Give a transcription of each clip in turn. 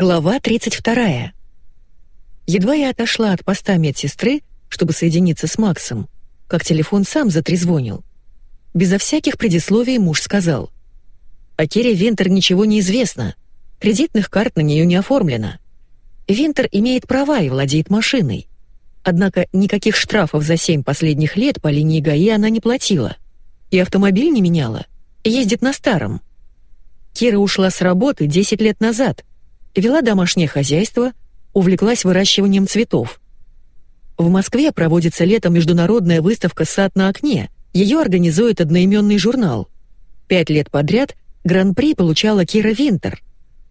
Глава 32. Едва я отошла от поста медсестры, чтобы соединиться с Максом, как телефон сам затрезвонил. Безо всяких предисловий муж сказал. «О Кире Винтер ничего не известно. Кредитных карт на нее не оформлено. Винтер имеет права и владеет машиной. Однако никаких штрафов за семь последних лет по линии ГАИ она не платила. И автомобиль не меняла. Ездит на старом. Кира ушла с работы 10 лет назад. Вела домашнее хозяйство, увлеклась выращиванием цветов. В Москве проводится летом международная выставка «Сад на окне». Ее организует одноименный журнал. Пять лет подряд гран-при получала Кира Винтер.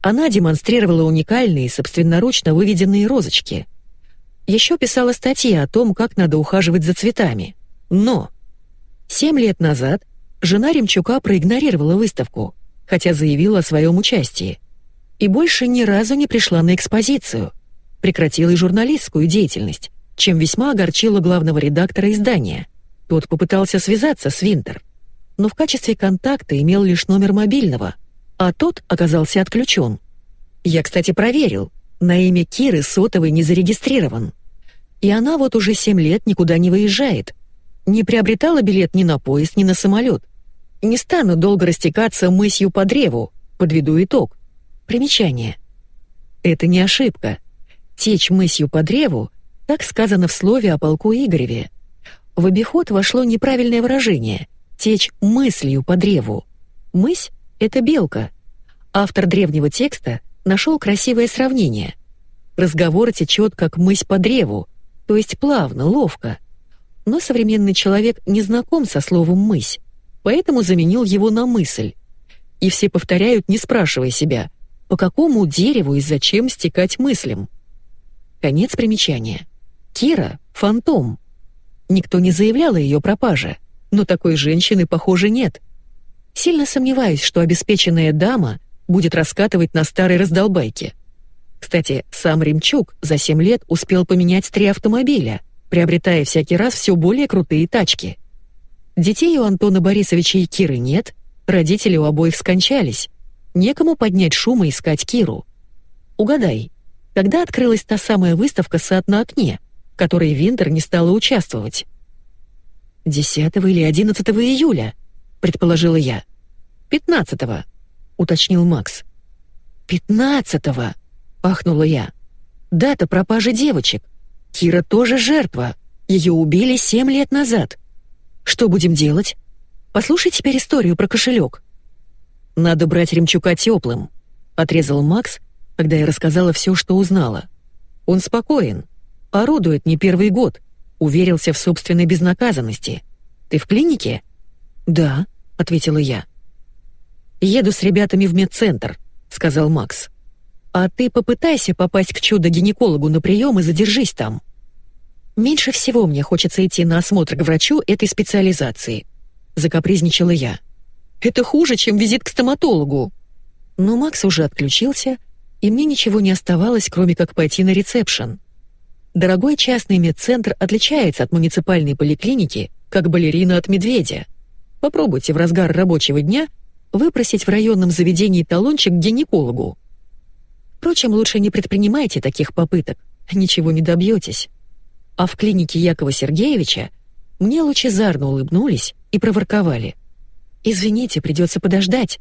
Она демонстрировала уникальные, собственноручно выведенные розочки. Еще писала статьи о том, как надо ухаживать за цветами. Но семь лет назад жена Ремчука проигнорировала выставку, хотя заявила о своем участии. И больше ни разу не пришла на экспозицию. Прекратила и журналистскую деятельность, чем весьма огорчила главного редактора издания. Тот попытался связаться с Винтер, но в качестве контакта имел лишь номер мобильного, а тот оказался отключен. Я, кстати, проверил, на имя Киры сотовый не зарегистрирован. И она вот уже семь лет никуда не выезжает. Не приобретала билет ни на поезд, ни на самолет. Не стану долго растекаться мысью по древу, подведу итог. Примечание. Это не ошибка. Течь мысью по древу, так сказано в слове о полку Игореве. В обиход вошло неправильное выражение «течь мыслью по древу». Мысь — это белка. Автор древнего текста нашел красивое сравнение. Разговор течет как мысь по древу, то есть плавно, ловко. Но современный человек не знаком со словом «мысь», поэтому заменил его на мысль. И все повторяют, не спрашивая себя, по какому дереву и зачем стекать мыслям. Конец примечания. Кира — фантом. Никто не заявлял о ее пропаже, но такой женщины, похоже, нет. Сильно сомневаюсь, что обеспеченная дама будет раскатывать на старой раздолбайке. Кстати, сам Ремчук за 7 лет успел поменять три автомобиля, приобретая всякий раз все более крутые тачки. Детей у Антона Борисовича и Киры нет, родители у обоих скончались. Некому поднять шум и искать Киру. Угадай, когда открылась та самая выставка «Сад на окне», в которой Винтер не стала участвовать? 10 или 11 июля, предположила я. 15 уточнил Макс. 15-го, ахнула я. Дата пропажи девочек. Кира тоже жертва. Ее убили семь лет назад. Что будем делать? Послушай теперь историю про кошелек. Надо брать Ремчука теплым, отрезал Макс, когда я рассказала все, что узнала. Он спокоен, орудует не первый год, уверился в собственной безнаказанности. Ты в клинике? Да, ответила я. «Еду с ребятами в медцентр», — сказал Макс. «А ты попытайся попасть к чудо-гинекологу на прием и задержись там». «Меньше всего мне хочется идти на осмотр к врачу этой специализации», — закапризничала я. «Это хуже, чем визит к стоматологу». Но Макс уже отключился, и мне ничего не оставалось, кроме как пойти на ресепшн. Дорогой частный медцентр отличается от муниципальной поликлиники, как балерина от медведя. Попробуйте в разгар рабочего дня выпросить в районном заведении талончик к гинекологу. Впрочем, лучше не предпринимайте таких попыток, ничего не добьетесь. А в клинике Якова Сергеевича мне лучезарно улыбнулись и проворковали. «Извините, придется подождать.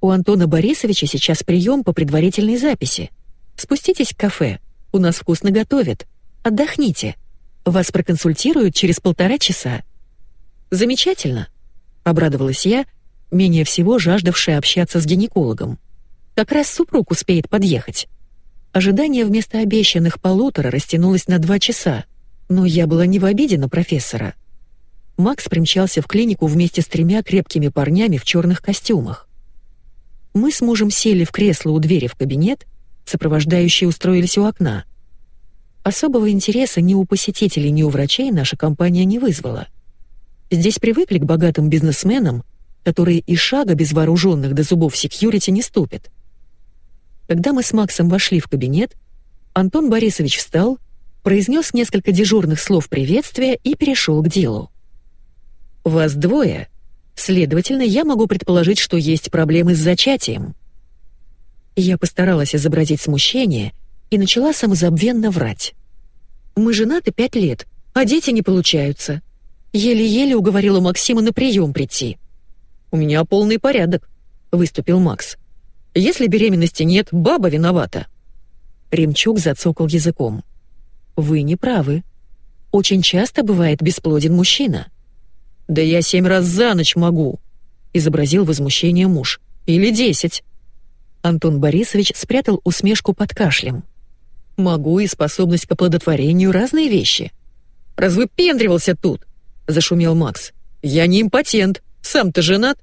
У Антона Борисовича сейчас прием по предварительной записи. Спуститесь в кафе, у нас вкусно готовят. Отдохните. Вас проконсультируют через полтора часа». «Замечательно», — обрадовалась я, менее всего жаждавшая общаться с гинекологом. Как раз супруг успеет подъехать. Ожидание вместо обещанных полутора растянулось на два часа, но я была не в обиде на профессора. Макс примчался в клинику вместе с тремя крепкими парнями в черных костюмах. Мы с мужем сели в кресло у двери в кабинет, сопровождающие устроились у окна. Особого интереса ни у посетителей, ни у врачей наша компания не вызвала. Здесь привыкли к богатым бизнесменам, которые и шага без вооруженных до зубов секьюрити не ступят. Когда мы с Максом вошли в кабинет, Антон Борисович встал, произнес несколько дежурных слов приветствия и перешел к делу. «Вас двое. Следовательно, я могу предположить, что есть проблемы с зачатием». Я постаралась изобразить смущение и начала самозабвенно врать. «Мы женаты пять лет, а дети не получаются. Еле-еле уговорила Максима на прием прийти». «У меня полный порядок», — выступил Макс. «Если беременности нет, баба виновата». Ремчук зацокал языком. «Вы не правы. Очень часто бывает бесплоден мужчина». «Да я семь раз за ночь могу», — изобразил возмущение муж. «Или десять». Антон Борисович спрятал усмешку под кашлем. «Могу и способность к оплодотворению — разные вещи». «Развыпендривался тут!» — зашумел Макс. «Я не импотент. Сам-то женат?»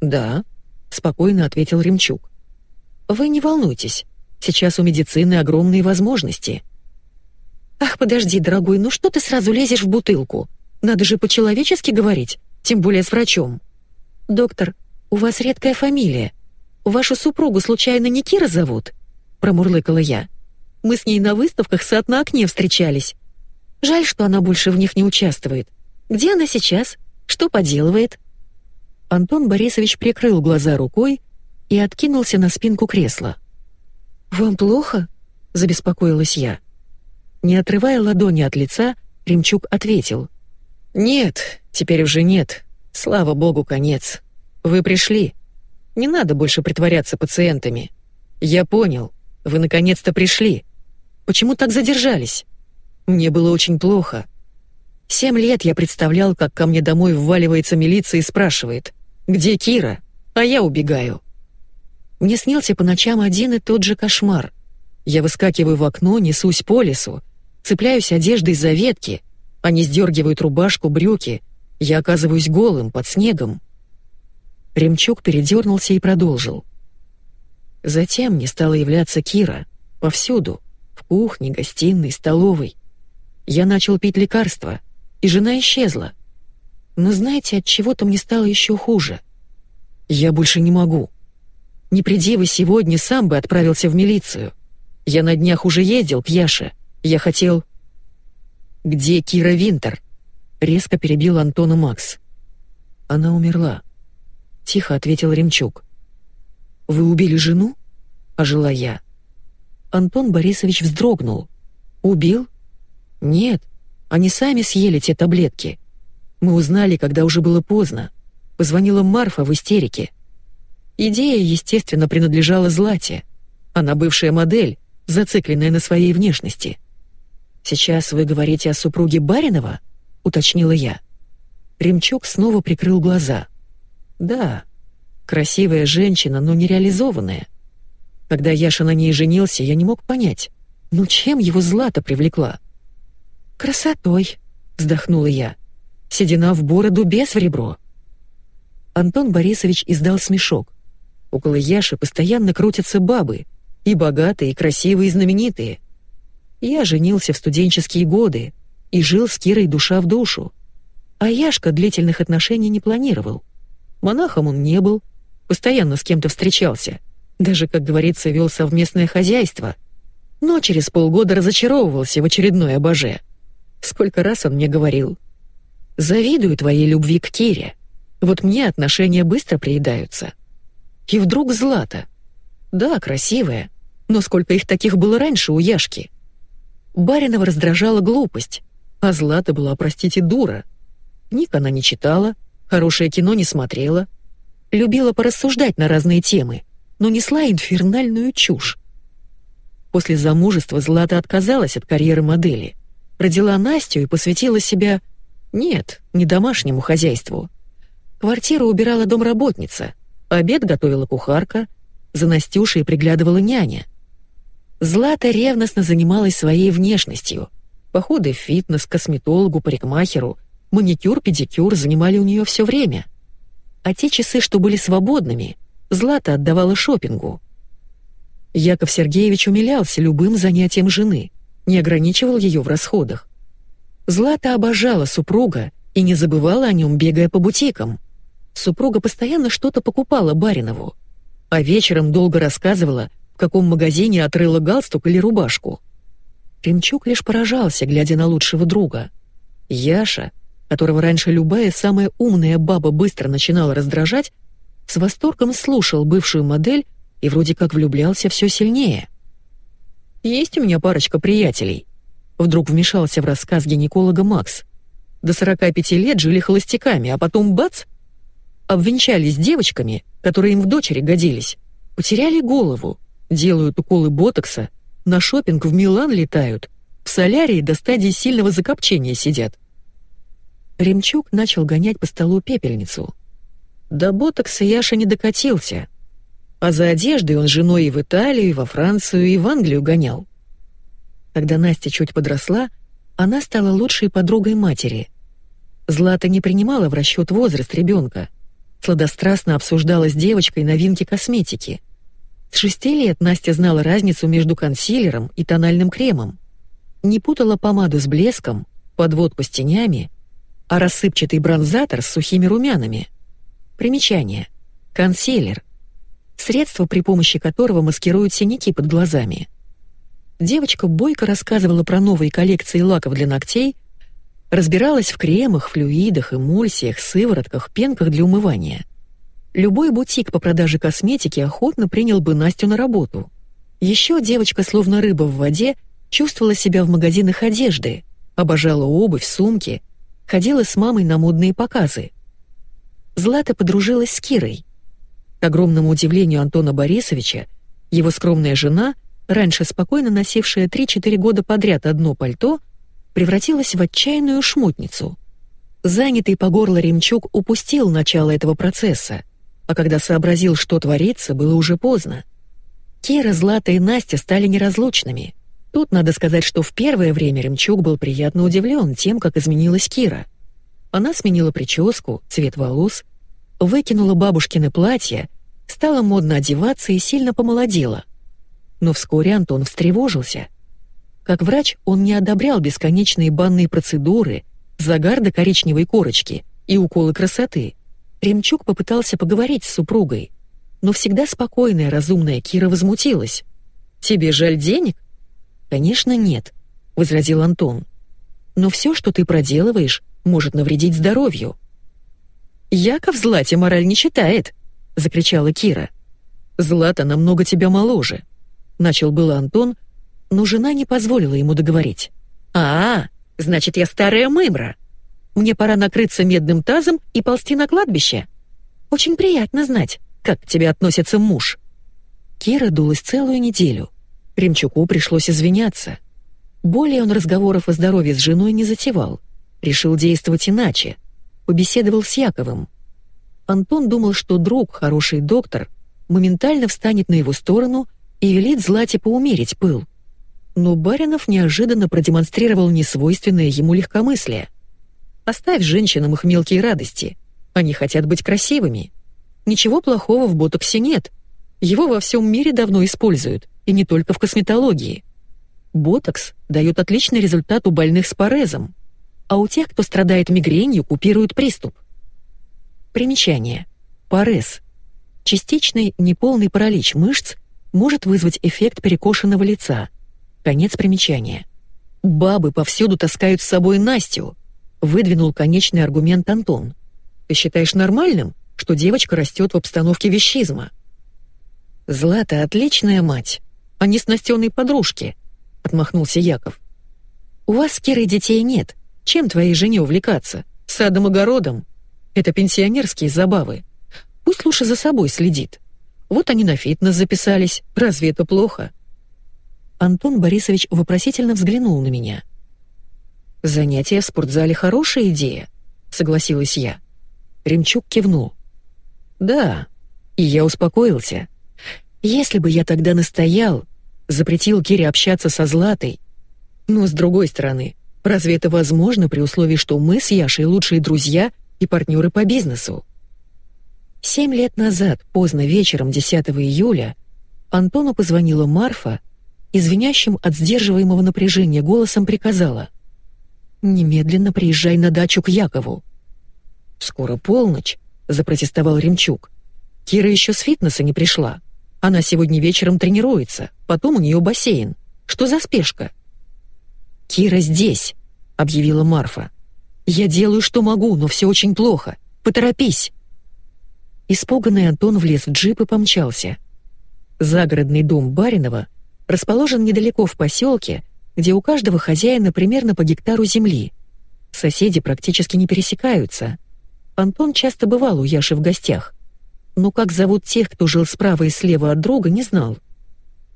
«Да», — спокойно ответил Ремчук. «Вы не волнуйтесь. Сейчас у медицины огромные возможности». «Ах, подожди, дорогой, ну что ты сразу лезешь в бутылку? Надо же по-человечески говорить, тем более с врачом». «Доктор, у вас редкая фамилия. Вашу супругу случайно не Кира зовут?» — промурлыкала я. «Мы с ней на выставках сад на окне встречались. Жаль, что она больше в них не участвует. Где она сейчас? Что поделывает?» Антон Борисович прикрыл глаза рукой и откинулся на спинку кресла. «Вам плохо?» — забеспокоилась я. Не отрывая ладони от лица, Ремчук ответил. «Нет, теперь уже нет. Слава богу, конец. Вы пришли. Не надо больше притворяться пациентами. Я понял. Вы наконец-то пришли. Почему так задержались? Мне было очень плохо. Семь лет я представлял, как ко мне домой вваливается милиция и спрашивает, «Где Кира?» А я убегаю. Мне снился по ночам один и тот же кошмар. Я выскакиваю в окно, несусь по лесу, цепляюсь одеждой за ветки, они сдергивают рубашку, брюки, я оказываюсь голым, под снегом. Ремчук передернулся и продолжил. Затем мне стала являться Кира. Повсюду. В кухне, гостиной, столовой. Я начал пить лекарства, и жена исчезла. Но знаете, от чего-то мне стало еще хуже. Я больше не могу. Не приди вы сегодня, сам бы отправился в милицию. Я на днях уже ездил к Яше. Я хотел... «Где Кира Винтер?» — резко перебил Антона Макс. Она умерла. — тихо ответил Ремчук. «Вы убили жену?» — ожила я. Антон Борисович вздрогнул. «Убил?» «Нет, они сами съели те таблетки. Мы узнали, когда уже было поздно. Позвонила Марфа в истерике. Идея, естественно, принадлежала Злате. Она бывшая модель, зацикленная на своей внешности. «Сейчас вы говорите о супруге Баринова?» — уточнила я. Ремчук снова прикрыл глаза — да, красивая женщина, но нереализованная. Когда Яша на ней женился, я не мог понять, ну чем его Злата привлекла? «Красотой», — вздохнула я. «Седина в бороду, без в ребро». Антон Борисович издал смешок. Около Яши постоянно крутятся бабы, и богатые, и красивые, и знаменитые. Я женился в студенческие годы и жил с Кирой душа в душу. А Яшка длительных отношений не планировал. Монахом он не был, постоянно с кем-то встречался, даже, как говорится, вел совместное хозяйство. Но через полгода разочаровывался в очередной обоже. Сколько раз он мне говорил. «Завидую твоей любви к Кире. Вот мне отношения быстро приедаются». И вдруг Злата. Да, красивая, но сколько их таких было раньше у Яшки. Баринова раздражала глупость, а Злата была, простите, дура. Книг она не читала, Хорошее кино не смотрела. Любила порассуждать на разные темы, но несла инфернальную чушь. После замужества Злата отказалась от карьеры модели. Родила Настю и посвятила себя... Нет, не домашнему хозяйству. Квартиру убирала домработница, обед готовила кухарка, за Настюшей приглядывала няня. Злата ревностно занималась своей внешностью. Походы в фитнес, косметологу, парикмахеру, Маникюр, педикюр занимали у нее все время. А те часы, что были свободными, Злата отдавала шопингу. Яков Сергеевич умилялся любым занятием жены, не ограничивал ее в расходах. Злата обожала супруга и не забывала о нем, бегая по бутикам. Супруга постоянно что-то покупала Баринову, а вечером долго рассказывала, в каком магазине отрыла галстук или рубашку. Ремчук лишь поражался, глядя на лучшего друга. Яша — которого раньше любая самая умная баба быстро начинала раздражать, с восторгом слушал бывшую модель и вроде как влюблялся все сильнее. «Есть у меня парочка приятелей», — вдруг вмешался в рассказ гинеколога Макс. «До 45 лет жили холостяками, а потом бац!» Обвенчались девочками, которые им в дочери годились. Потеряли голову, делают уколы ботокса, на шопинг в Милан летают, в солярии до стадии сильного закопчения сидят. Ремчук начал гонять по столу пепельницу. До ботокса Яша не докатился. А за одеждой он женой и в Италию, и во Францию, и в Англию гонял. Когда Настя чуть подросла, она стала лучшей подругой матери. Злата не принимала в расчет возраст ребенка. Сладострастно обсуждала с девочкой новинки косметики. С шести лет Настя знала разницу между консилером и тональным кремом. Не путала помаду с блеском, подвод по тенями, а рассыпчатый бронзатор с сухими румянами. Примечание. Консилер. Средство, при помощи которого маскируют синяки под глазами. Девочка бойко рассказывала про новые коллекции лаков для ногтей, разбиралась в кремах, флюидах, эмульсиях, сыворотках, пенках для умывания. Любой бутик по продаже косметики охотно принял бы Настю на работу. Еще девочка, словно рыба в воде, чувствовала себя в магазинах одежды, обожала обувь, сумки — ходила с мамой на модные показы. Злата подружилась с Кирой. К огромному удивлению Антона Борисовича, его скромная жена, раньше спокойно носившая 3-4 года подряд одно пальто, превратилась в отчаянную шмутницу. Занятый по горло Ремчук упустил начало этого процесса, а когда сообразил, что творится, было уже поздно. Кира, Злата и Настя стали неразлучными — Тут надо сказать, что в первое время Ремчук был приятно удивлен тем, как изменилась Кира. Она сменила прическу, цвет волос, выкинула бабушкины платья, стала модно одеваться и сильно помолодела. Но вскоре Антон встревожился. Как врач он не одобрял бесконечные банные процедуры, загар до коричневой корочки и уколы красоты. Ремчук попытался поговорить с супругой, но всегда спокойная, разумная Кира возмутилась. «Тебе жаль денег? «Конечно, нет», — возразил Антон. «Но все, что ты проделываешь, может навредить здоровью». «Яков Злате мораль не читает», — закричала Кира. «Злата намного тебя моложе», — начал было Антон, но жена не позволила ему договорить. «А, значит, я старая мымра. Мне пора накрыться медным тазом и ползти на кладбище. Очень приятно знать, как к тебе относится муж». Кира дулась целую неделю. Ремчуку пришлось извиняться. Более он разговоров о здоровье с женой не затевал. Решил действовать иначе. Побеседовал с Яковым. Антон думал, что друг, хороший доктор, моментально встанет на его сторону и велит Злате поумерить пыл. Но Баринов неожиданно продемонстрировал несвойственное ему легкомыслие. «Оставь женщинам их мелкие радости. Они хотят быть красивыми. Ничего плохого в ботоксе нет. Его во всем мире давно используют и не только в косметологии. Ботокс дает отличный результат у больных с парезом, а у тех, кто страдает мигренью, купирует приступ. Примечание. Парез. Частичный неполный паралич мышц может вызвать эффект перекошенного лица. Конец примечания. «Бабы повсюду таскают с собой Настю», — выдвинул конечный аргумент Антон. «Ты считаешь нормальным, что девочка растет в обстановке вещизма?» «Злата — отличная мать. Они с Настеной подружки», — отмахнулся Яков. «У вас с Кирой детей нет. Чем твоей жене увлекаться? Садом-огородом? Это пенсионерские забавы. Пусть лучше за собой следит. Вот они на фитнес записались. Разве это плохо?» Антон Борисович вопросительно взглянул на меня. «Занятия в спортзале — хорошая идея», — согласилась я. Ремчук кивнул. «Да, и я успокоился. Если бы я тогда настоял, запретил Кире общаться со Златой. Но с другой стороны, разве это возможно при условии, что мы с Яшей лучшие друзья и партнеры по бизнесу? Семь лет назад, поздно вечером 10 июля, Антону позвонила Марфа и звенящим от сдерживаемого напряжения голосом приказала «Немедленно приезжай на дачу к Якову». «Скоро полночь», — запротестовал Ремчук. «Кира еще с фитнеса не пришла». Она сегодня вечером тренируется, потом у нее бассейн. Что за спешка?» «Кира здесь», — объявила Марфа. «Я делаю, что могу, но все очень плохо. Поторопись». Испуганный Антон влез в джип и помчался. Загородный дом Баринова расположен недалеко в поселке, где у каждого хозяина примерно по гектару земли. Соседи практически не пересекаются. Антон часто бывал у Яши в гостях. Но как зовут тех, кто жил справа и слева от друга, не знал.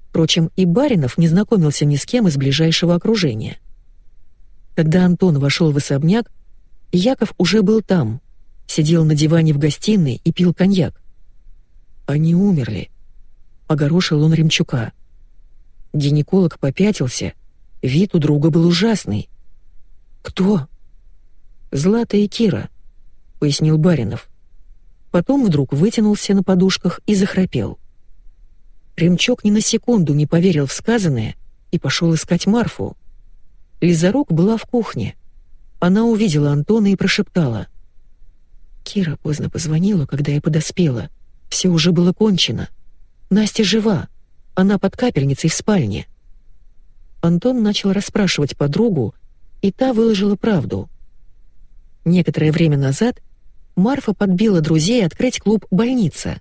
Впрочем, и Баринов не знакомился ни с кем из ближайшего окружения. Когда Антон вошел в особняк, Яков уже был там, сидел на диване в гостиной и пил коньяк. Они умерли. Огорошил он Ремчука. Гинеколог попятился, вид у друга был ужасный. «Кто?» «Злата и Кира», — пояснил Баринов. Потом вдруг вытянулся на подушках и захрапел. Ремчок ни на секунду не поверил в сказанное и пошел искать Марфу. Лизарук была в кухне. Она увидела Антона и прошептала. Кира поздно позвонила, когда я подоспела. Все уже было кончено. Настя жива. Она под капельницей в спальне. Антон начал расспрашивать подругу, и та выложила правду. Некоторое время назад Марфа подбила друзей открыть клуб «Больница».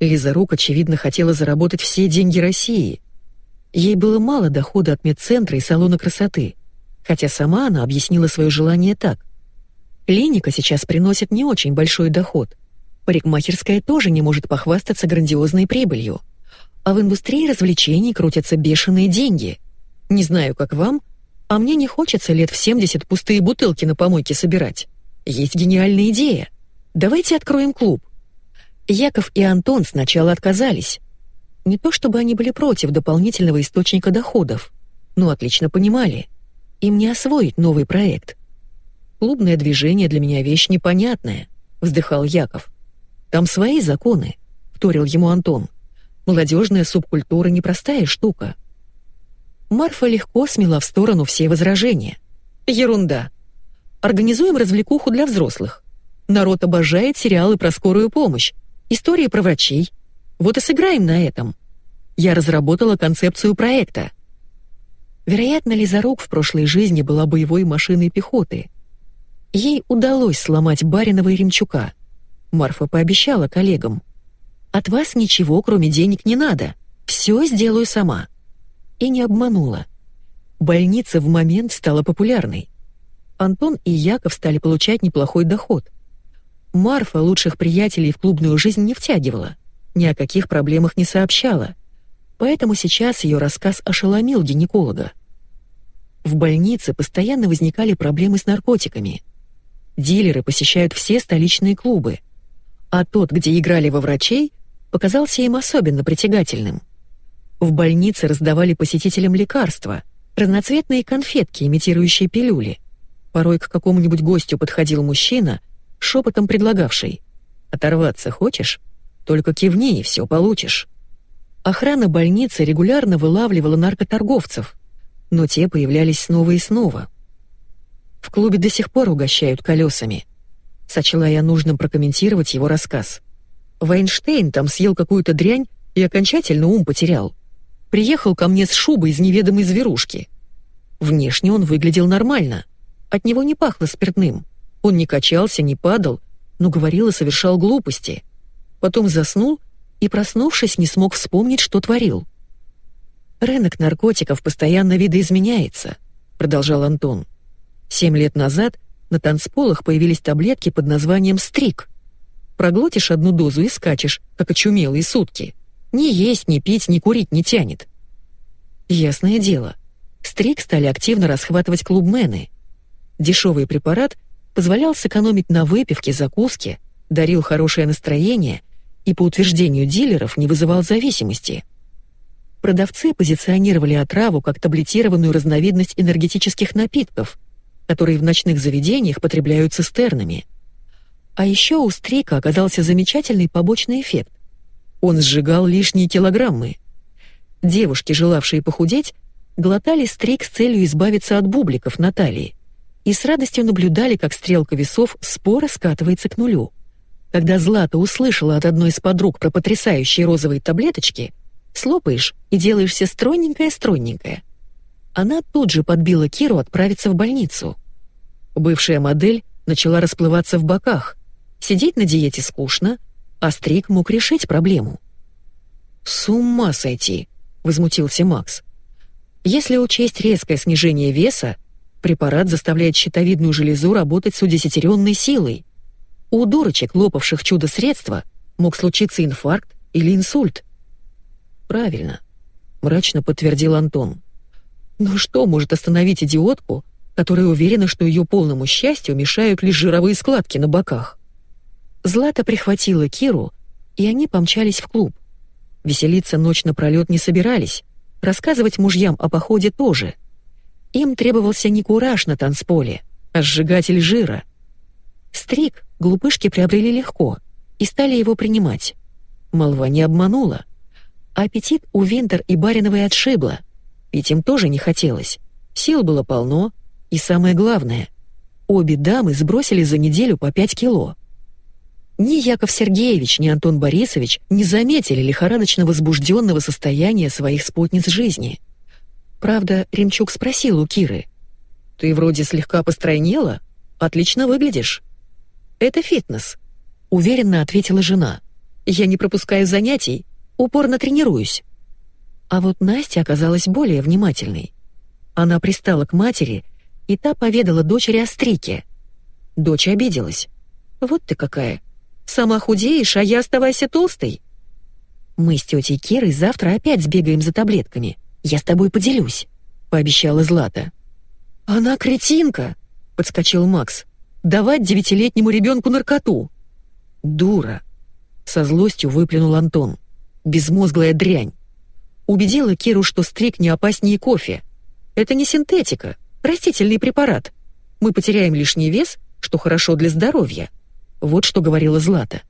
Лиза Рук, очевидно, хотела заработать все деньги России. Ей было мало дохода от медцентра и салона красоты, хотя сама она объяснила свое желание так. Клиника сейчас приносит не очень большой доход. Парикмахерская тоже не может похвастаться грандиозной прибылью. А в индустрии развлечений крутятся бешеные деньги. Не знаю, как вам, а мне не хочется лет в 70 пустые бутылки на помойке собирать. Есть гениальная идея. Давайте откроем клуб. Яков и Антон сначала отказались. Не то чтобы они были против дополнительного источника доходов, но отлично понимали. Им не освоить новый проект. Клубное движение для меня вещь непонятная, вздыхал Яков. Там свои законы, вторил ему Антон. Молодежная субкультура непростая штука. Марфа легко смела в сторону все возражения. Ерунда. Организуем развлекуху для взрослых. Народ обожает сериалы про скорую помощь, истории про врачей. Вот и сыграем на этом. Я разработала концепцию проекта. Вероятно, Лизарук в прошлой жизни была боевой машиной пехоты. Ей удалось сломать Баринова и Ремчука. Марфа пообещала коллегам. «От вас ничего, кроме денег, не надо. Все сделаю сама». И не обманула. Больница в момент стала популярной. Антон и Яков стали получать неплохой доход. Марфа лучших приятелей в клубную жизнь не втягивала, ни о каких проблемах не сообщала. Поэтому сейчас ее рассказ ошеломил гинеколога. В больнице постоянно возникали проблемы с наркотиками. Дилеры посещают все столичные клубы. А тот, где играли во врачей, показался им особенно притягательным. В больнице раздавали посетителям лекарства, разноцветные конфетки, имитирующие пилюли. Порой к какому-нибудь гостю подходил мужчина, шепотом предлагавший «Оторваться хочешь? Только кивни, и все получишь». Охрана больницы регулярно вылавливала наркоторговцев, но те появлялись снова и снова. В клубе до сих пор угощают колесами. Сочла я нужным прокомментировать его рассказ. Вайнштейн там съел какую-то дрянь и окончательно ум потерял. Приехал ко мне с шубой из неведомой зверушки. Внешне он выглядел нормально — от него не пахло спиртным. Он не качался, не падал, но говорил и совершал глупости. Потом заснул и, проснувшись, не смог вспомнить, что творил. «Рынок наркотиков постоянно видоизменяется», — продолжал Антон. «Семь лет назад на танцполах появились таблетки под названием «Стрик». Проглотишь одну дозу и скачешь, как очумелые сутки. Ни есть, ни пить, ни курить не тянет. Ясное дело, Стрик стали активно расхватывать клубмены. Дешевый препарат позволял сэкономить на выпивке, закуске, дарил хорошее настроение и, по утверждению дилеров, не вызывал зависимости. Продавцы позиционировали отраву как таблетированную разновидность энергетических напитков, которые в ночных заведениях потребляют цистернами. А еще у стрика оказался замечательный побочный эффект. Он сжигал лишние килограммы. Девушки, желавшие похудеть, глотали стрик с целью избавиться от бубликов на талии и с радостью наблюдали, как стрелка весов споро скатывается к нулю. Когда Злата услышала от одной из подруг про потрясающие розовые таблеточки, слопаешь и делаешься стройненькая-стройненькая. Она тут же подбила Киру отправиться в больницу. Бывшая модель начала расплываться в боках. Сидеть на диете скучно, а Стрик мог решить проблему. «С ума сойти!» — возмутился Макс. «Если учесть резкое снижение веса, препарат заставляет щитовидную железу работать с удесятеренной силой. У дурочек, лопавших чудо-средства, мог случиться инфаркт или инсульт». «Правильно», — мрачно подтвердил Антон. «Но что может остановить идиотку, которая уверена, что ее полному счастью мешают лишь жировые складки на боках?» Злата прихватила Киру, и они помчались в клуб. Веселиться ночь напролет не собирались, рассказывать мужьям о походе тоже. Им требовался не кураж на танцполе, а сжигатель жира. Стрик глупышки приобрели легко и стали его принимать. Молва не обманула. Аппетит у Винтер и Бариновой отшибло. Пить им тоже не хотелось. Сил было полно, и самое главное, обе дамы сбросили за неделю по 5 кило. Ни Яков Сергеевич, ни Антон Борисович не заметили лихорадочно возбужденного состояния своих спутниц жизни. Правда, Ремчук спросил у Киры. «Ты вроде слегка постройнела? Отлично выглядишь». «Это фитнес», — уверенно ответила жена. «Я не пропускаю занятий, упорно тренируюсь». А вот Настя оказалась более внимательной. Она пристала к матери, и та поведала дочери о стрике. Дочь обиделась. «Вот ты какая! Сама худеешь, а я оставайся толстой. Мы с тетей Керой завтра опять сбегаем за таблетками. Я с тобой поделюсь, пообещала Злата. Она кретинка, подскочил Макс. Давать девятилетнему ребенку наркоту. Дура, со злостью выплюнул Антон. Безмозглая дрянь. Убедила Киру, что стрик не опаснее кофе. Это не синтетика, растительный препарат. Мы потеряем лишний вес, что хорошо для здоровья. Вот что говорила Злата.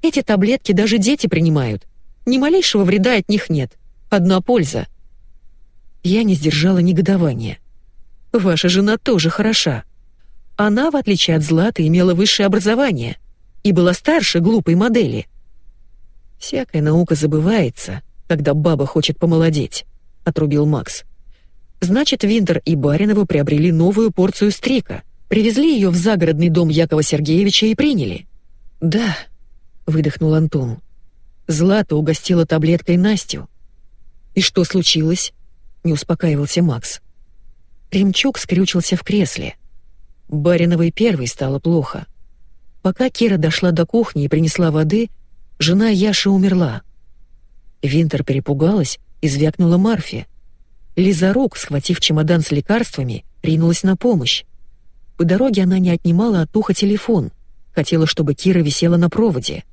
Эти таблетки даже дети принимают. Ни малейшего вреда от них нет. Одна польза. Я не сдержала негодования. Ваша жена тоже хороша. Она, в отличие от Златы, имела высшее образование и была старше глупой модели. Всякая наука забывается, когда баба хочет помолодеть, отрубил Макс. Значит, Винтер и Баринова приобрели новую порцию стрика — Привезли ее в загородный дом Якова Сергеевича и приняли. «Да», — выдохнул Антон. Злата угостила таблеткой Настю. «И что случилось?» — не успокаивался Макс. Ремчук скрючился в кресле. Бариновой первой стало плохо. Пока Кира дошла до кухни и принесла воды, жена Яши умерла. Винтер перепугалась и звякнула Марфе. Лиза Рук, схватив чемодан с лекарствами, ринулась на помощь. По дороге она не отнимала от уха телефон, хотела, чтобы Кира висела на проводе.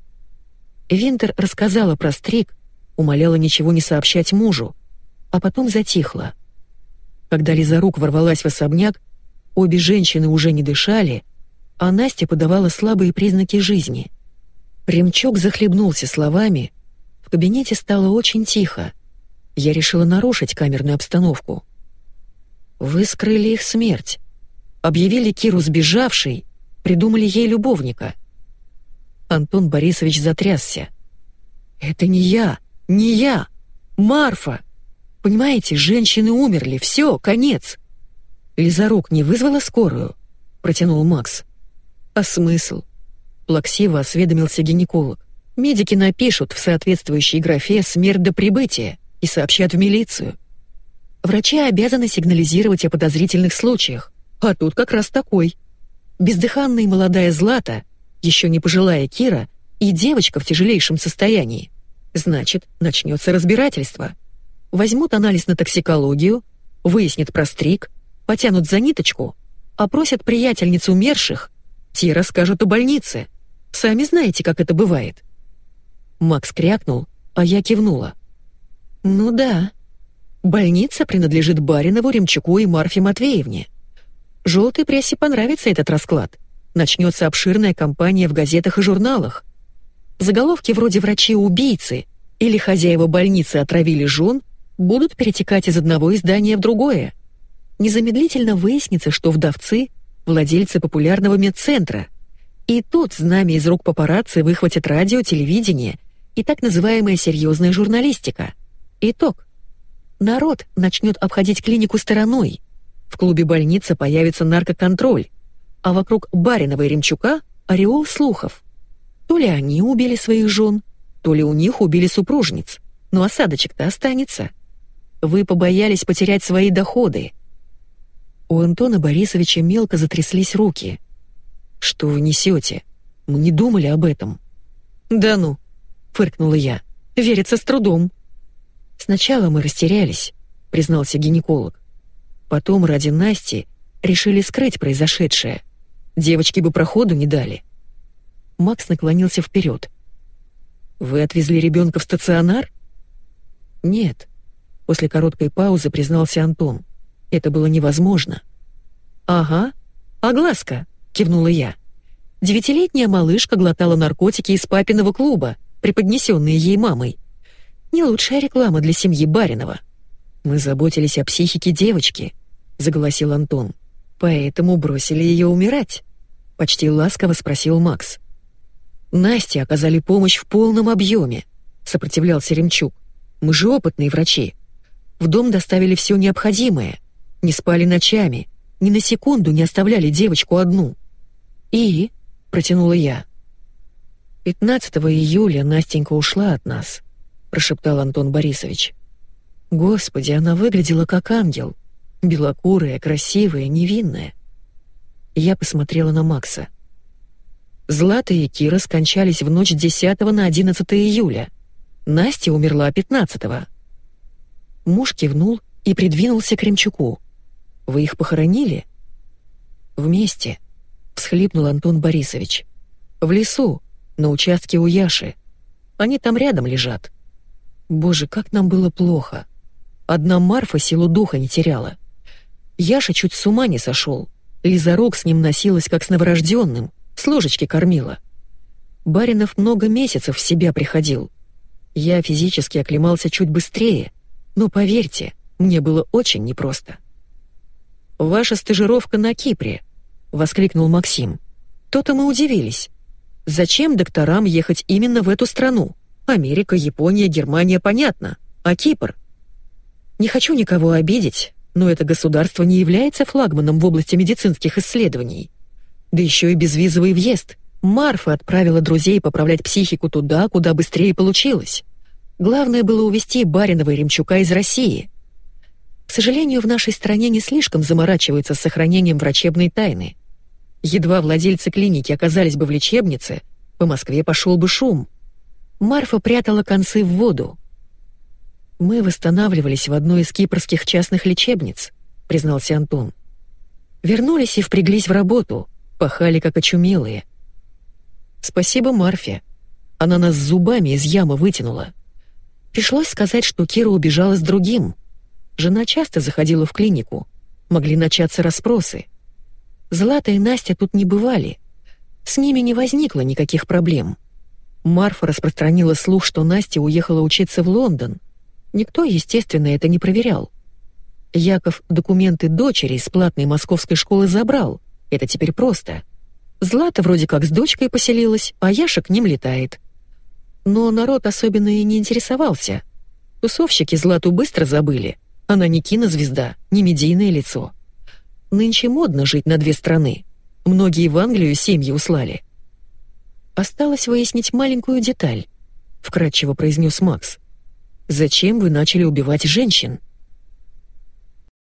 Винтер рассказала про стрик, умоляла ничего не сообщать мужу, а потом затихла. Когда Лизарук ворвалась в особняк, обе женщины уже не дышали, а Настя подавала слабые признаки жизни. Ремчок захлебнулся словами, в кабинете стало очень тихо. Я решила нарушить камерную обстановку. «Вы скрыли их смерть», объявили Киру сбежавшей, придумали ей любовника. Антон Борисович затрясся. «Это не я, не я, Марфа! Понимаете, женщины умерли, все, конец!» «Лизарук не вызвала скорую?» — протянул Макс. «А смысл?» — плаксиво осведомился гинеколог. «Медики напишут в соответствующей графе «смерть до прибытия» и сообщат в милицию. Врачи обязаны сигнализировать о подозрительных случаях. А тут как раз такой. Бездыханная молодая Злата, еще не пожилая Кира и девочка в тяжелейшем состоянии. Значит, начнется разбирательство. Возьмут анализ на токсикологию, выяснят про стрик, потянут за ниточку, опросят приятельниц умерших, те расскажут о больнице. Сами знаете, как это бывает. Макс крякнул, а я кивнула. «Ну да. Больница принадлежит Баринову, Ремчуку и Марфе Матвеевне. Желтой прессе понравится этот расклад. Начнется обширная кампания в газетах и журналах. Заголовки вроде «Врачи-убийцы» или «Хозяева больницы отравили жен» будут перетекать из одного издания в другое. Незамедлительно выяснится, что вдовцы — владельцы популярного медцентра. И тут знамя из рук папарацци выхватит радио, телевидение и так называемая серьезная журналистика. Итог. Народ начнет обходить клинику стороной — в клубе больницы появится наркоконтроль, а вокруг Баринова и Ремчука — ореол слухов. То ли они убили своих жен, то ли у них убили супружниц. но осадочек-то останется. Вы побоялись потерять свои доходы. У Антона Борисовича мелко затряслись руки. «Что вы несете? Мы не думали об этом». «Да ну!» — фыркнула я. «Верится с трудом». «Сначала мы растерялись», — признался гинеколог. «Потом ради Насти решили скрыть произошедшее. Девочки бы проходу не дали». Макс наклонился вперед. «Вы отвезли ребенка в стационар?» «Нет», — после короткой паузы признался Антон. «Это было невозможно». «Ага, огласка», — кивнула я. Девятилетняя малышка глотала наркотики из папиного клуба, преподнесенные ей мамой. Не лучшая реклама для семьи Баринова. «Мы заботились о психике девочки», — заголосил Антон. «Поэтому бросили ее умирать», — почти ласково спросил Макс. «Насте оказали помощь в полном объеме», — сопротивлялся Ремчук. «Мы же опытные врачи. В дом доставили все необходимое. Не спали ночами, ни на секунду не оставляли девочку одну». «И?» — протянула я. 15 июля Настенька ушла от нас», — прошептал Антон Борисович. «Господи, она выглядела как ангел. Белокурая, красивая, невинная». Я посмотрела на Макса. Злата и Кира скончались в ночь 10 на 11 июля. Настя умерла 15-го. Муж кивнул и придвинулся к Ремчуку. «Вы их похоронили?» «Вместе», — всхлипнул Антон Борисович. «В лесу, на участке у Яши. Они там рядом лежат. Боже, как нам было плохо. Одна Марфа силу духа не теряла. Яша чуть с ума не сошел. Лизарок с ним носилась, как с новорожденным, с ложечки кормила. Баринов много месяцев в себя приходил. Я физически оклемался чуть быстрее, но, поверьте, мне было очень непросто. «Ваша стажировка на Кипре», — воскликнул Максим. «То-то мы удивились. Зачем докторам ехать именно в эту страну? Америка, Япония, Германия, понятно. А Кипр? Не хочу никого обидеть, но это государство не является флагманом в области медицинских исследований. Да еще и безвизовый въезд. Марфа отправила друзей поправлять психику туда, куда быстрее получилось. Главное было увезти Баринова и Ремчука из России. К сожалению, в нашей стране не слишком заморачиваются с сохранением врачебной тайны. Едва владельцы клиники оказались бы в лечебнице, по Москве пошел бы шум. Марфа прятала концы в воду. «Мы восстанавливались в одной из кипрских частных лечебниц», — признался Антон. «Вернулись и впряглись в работу пахали как очумелые. Спасибо Марфе. Она нас зубами из ямы вытянула. Пришлось сказать, что Кира убежала с другим. Жена часто заходила в клинику. Могли начаться расспросы. Злата и Настя тут не бывали. С ними не возникло никаких проблем. Марфа распространила слух, что Настя уехала учиться в Лондон. Никто, естественно, это не проверял. Яков документы дочери из платной московской школы забрал, это теперь просто. Злата вроде как с дочкой поселилась, а Яша к ним летает. Но народ особенно и не интересовался. Тусовщики Злату быстро забыли. Она не кинозвезда, не медийное лицо. Нынче модно жить на две страны. Многие в Англию семьи услали. Осталось выяснить маленькую деталь, вкратчиво произнес Макс. Зачем вы начали убивать женщин?